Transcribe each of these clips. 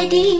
I didn't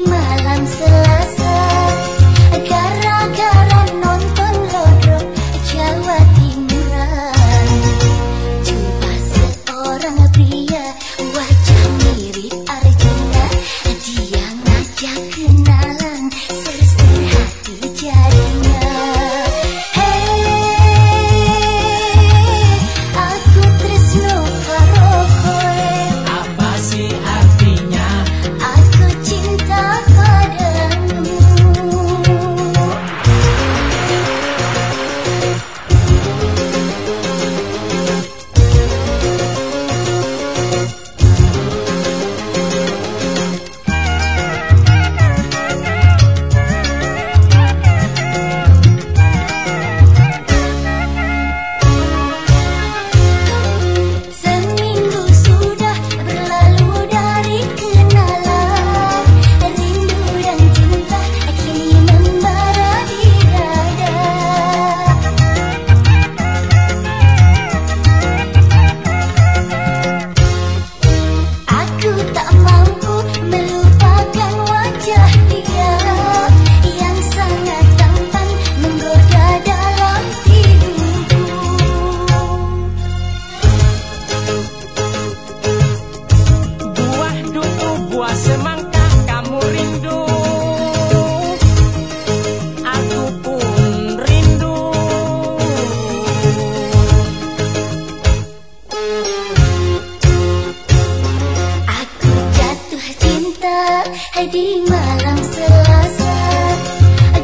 di malam Selasa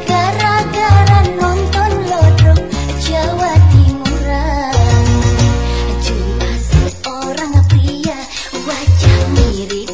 gara-gara nonton lodrok Jawa Timuran cuma orang pria wajah mirip